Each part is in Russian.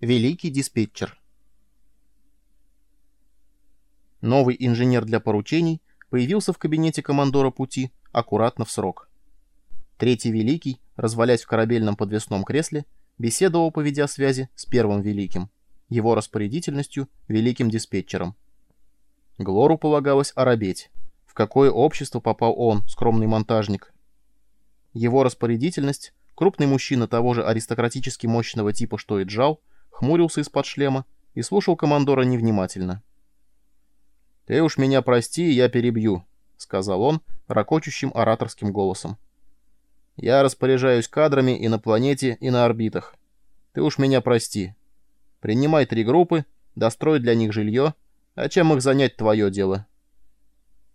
Великий диспетчер. Новый инженер для поручений появился в кабинете командора пути аккуратно в срок. Третий Великий, развалясь в корабельном подвесном кресле, беседовал по видеосвязи с Первым Великим, его распорядительностью Великим диспетчером. Глору полагалось оробеть. В какое общество попал он, скромный монтажник? Его распорядительность, крупный мужчина того же аристократически мощного типа, что и Джал, хмурился из-под шлема и слушал командора невнимательно. «Ты уж меня прости, я перебью», — сказал он ракочущим ораторским голосом. «Я распоряжаюсь кадрами и на планете, и на орбитах. Ты уж меня прости. Принимай три группы, дострой для них жилье, а чем их занять твое дело».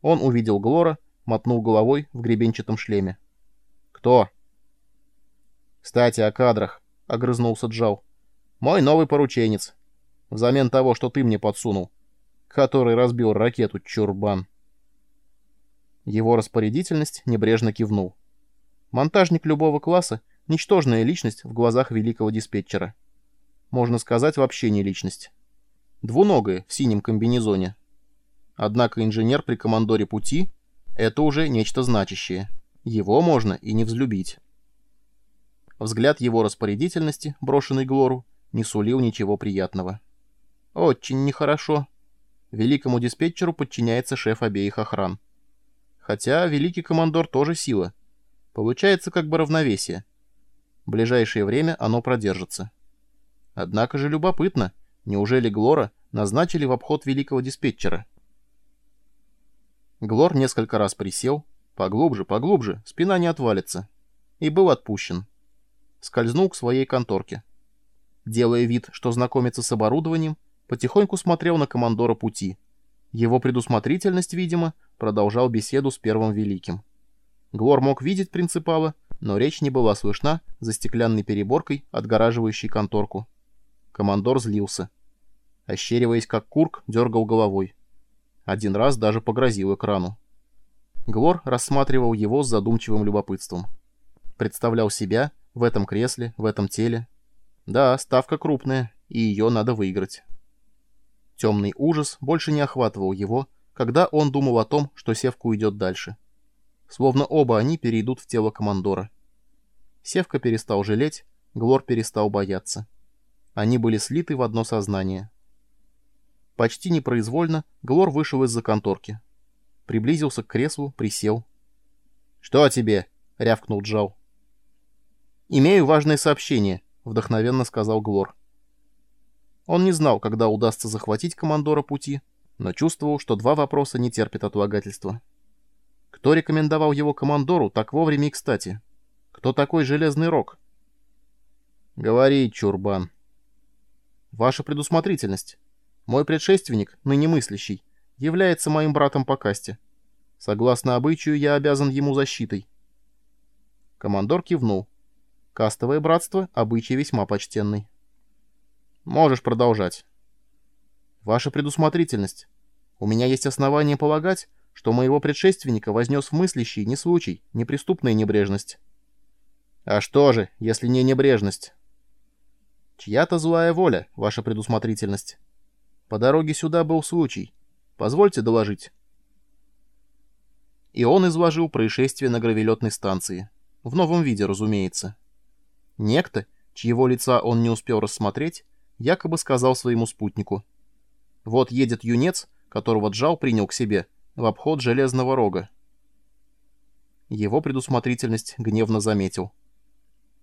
Он увидел Глора, мотнул головой в гребенчатом шлеме. «Кто?» «Кстати, о кадрах», — огрызнулся Джал. Мой новый порученец. Взамен того, что ты мне подсунул. Который разбил ракету, чурбан. Его распорядительность небрежно кивнул. Монтажник любого класса — ничтожная личность в глазах великого диспетчера. Можно сказать, вообще не личность. Двуногая в синем комбинезоне. Однако инженер при командоре пути — это уже нечто значащее. Его можно и не взлюбить. Взгляд его распорядительности, брошенный Глору, не сулил ничего приятного. Очень нехорошо. Великому диспетчеру подчиняется шеф обеих охран. Хотя великий командор тоже сила. Получается как бы равновесие. В ближайшее время оно продержится. Однако же любопытно, неужели Глора назначили в обход великого диспетчера? Глор несколько раз присел, поглубже, поглубже, спина не отвалится, и был отпущен. Скользнул к своей конторке делая вид, что знакомится с оборудованием, потихоньку смотрел на командора пути. Его предусмотрительность, видимо, продолжал беседу с Первым Великим. Глор мог видеть принципала, но речь не была слышна за стеклянной переборкой, отгораживающей конторку. Командор злился. Ощериваясь как курк, дергал головой. Один раз даже погрозил экрану. Глор рассматривал его с задумчивым любопытством. Представлял себя в этом кресле, в этом теле, да, ставка крупная, и ее надо выиграть. Темный ужас больше не охватывал его, когда он думал о том, что Севка уйдет дальше. Словно оба они перейдут в тело командора. Севка перестал жалеть, Глор перестал бояться. Они были слиты в одно сознание. Почти непроизвольно Глор вышел из-за конторки. Приблизился к креслу, присел. «Что тебе?» — рявкнул Джал. «Имею важное сообщение», — вдохновенно сказал Глор. Он не знал, когда удастся захватить командора пути, но чувствовал, что два вопроса не терпят отлагательства. Кто рекомендовал его командору так вовремя и кстати? Кто такой Железный Рог? Говори, Чурбан. Ваша предусмотрительность. Мой предшественник, ныне мыслящий, является моим братом по касте. Согласно обычаю, я обязан ему защитой. Командор кивнул. Кастовое братство — обычай весьма почтенный. Можешь продолжать. Ваша предусмотрительность. У меня есть основания полагать, что моего предшественника вознес в мыслящий не случай, неприступная небрежность. А что же, если не небрежность? Чья-то злая воля, ваша предусмотрительность. По дороге сюда был случай. Позвольте доложить. И он изложил происшествие на гравелетной станции. В новом виде, разумеется. Некто, чьего лица он не успел рассмотреть, якобы сказал своему спутнику. «Вот едет юнец, которого Джал принял к себе, в обход железного рога». Его предусмотрительность гневно заметил.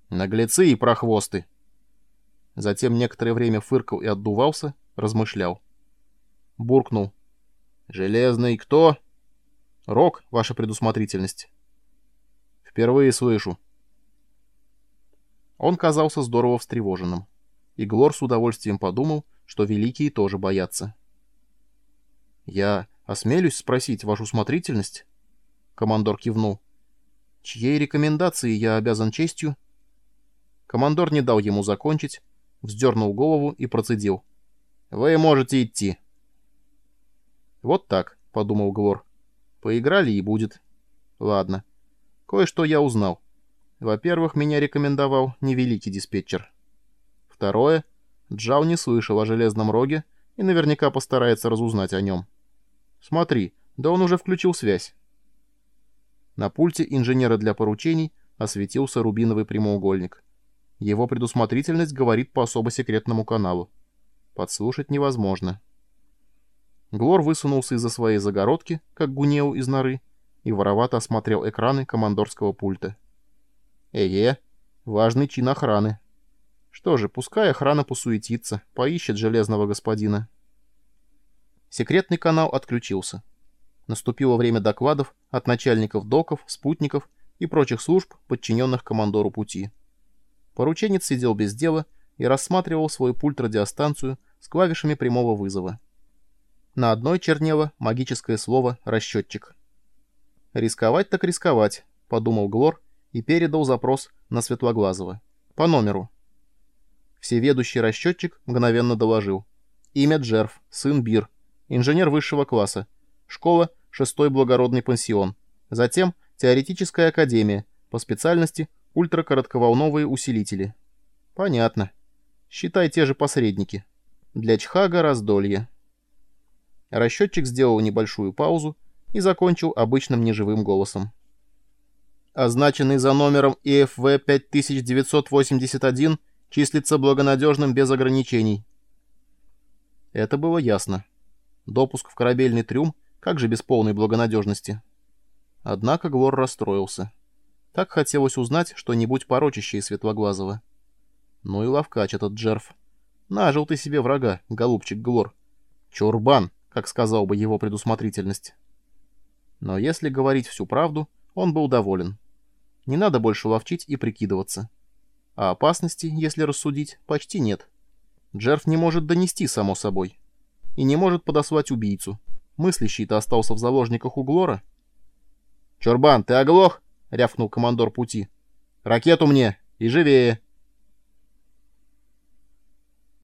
«Наглецы и прохвосты!» Затем некоторое время фыркал и отдувался, размышлял. Буркнул. «Железный кто?» «Рог, ваша предусмотрительность». «Впервые слышу», он казался здорово встревоженным. И Глор с удовольствием подумал, что великие тоже боятся. «Я осмелюсь спросить вашу смотрительность?» Командор кивнул. «Чьей рекомендации я обязан честью?» Командор не дал ему закончить, вздернул голову и процедил. «Вы можете идти». «Вот так», — подумал Глор. «Поиграли и будет. Ладно. Кое-что я узнал. Во-первых, меня рекомендовал невеликий диспетчер. Второе, Джао не слышал о железном роге и наверняка постарается разузнать о нем. Смотри, да он уже включил связь. На пульте инженера для поручений осветился рубиновый прямоугольник. Его предусмотрительность говорит по особо секретному каналу. Подслушать невозможно. Глор высунулся из-за своей загородки, как гунеу из норы, и воровато осмотрел экраны командорского пульта. Эге, важный чин охраны. Что же, пускай охрана посуетится, поищет железного господина. Секретный канал отключился. Наступило время докладов от начальников доков, спутников и прочих служб, подчиненных командору пути. Порученец сидел без дела и рассматривал свой пульт-радиостанцию с клавишами прямого вызова. На одной чернело магическое слово «расчетчик». «Рисковать так рисковать», — подумал Глор и передал запрос на Светлоглазого. По номеру. Всеведущий расчетчик мгновенно доложил. Имя Джерф, сын Бир, инженер высшего класса, школа шестой благородный пансион, затем теоретическая академия, по специальности ультракоротковолновые усилители. Понятно. Считай те же посредники. Для Чхага раздолье. Расчетчик сделал небольшую паузу и закончил обычным неживым голосом. Означенный за номером ИФВ 5981 числится благонадежным без ограничений. Это было ясно. Допуск в корабельный трюм как же без полной благонадежности? Однако Глор расстроился. Так хотелось узнать что-нибудь порочащее Светлоглазого. Ну и ловкач этот Джерф. Нажил ты себе врага, голубчик Глор. Чурбан, как сказал бы его предусмотрительность. Но если говорить всю правду, он был доволен. Не надо больше ловчить и прикидываться. А опасности, если рассудить, почти нет. Джерф не может донести, само собой. И не может подослать убийцу, Мыслящий-то остался в заложниках у Глора. «Чурбан, ты оглох?» — рявкнул командор пути. «Ракету мне! И живее!»